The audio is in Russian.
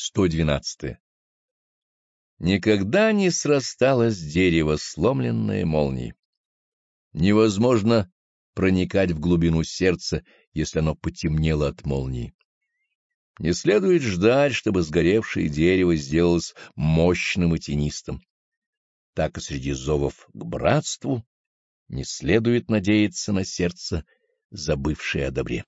112. Никогда не срасталось дерево, сломленное молнией. Невозможно проникать в глубину сердца, если оно потемнело от молнии. Не следует ждать, чтобы сгоревшее дерево сделалось мощным и тенистым. Так и среди зовов к братству не следует надеяться на сердце, забывшее о добре.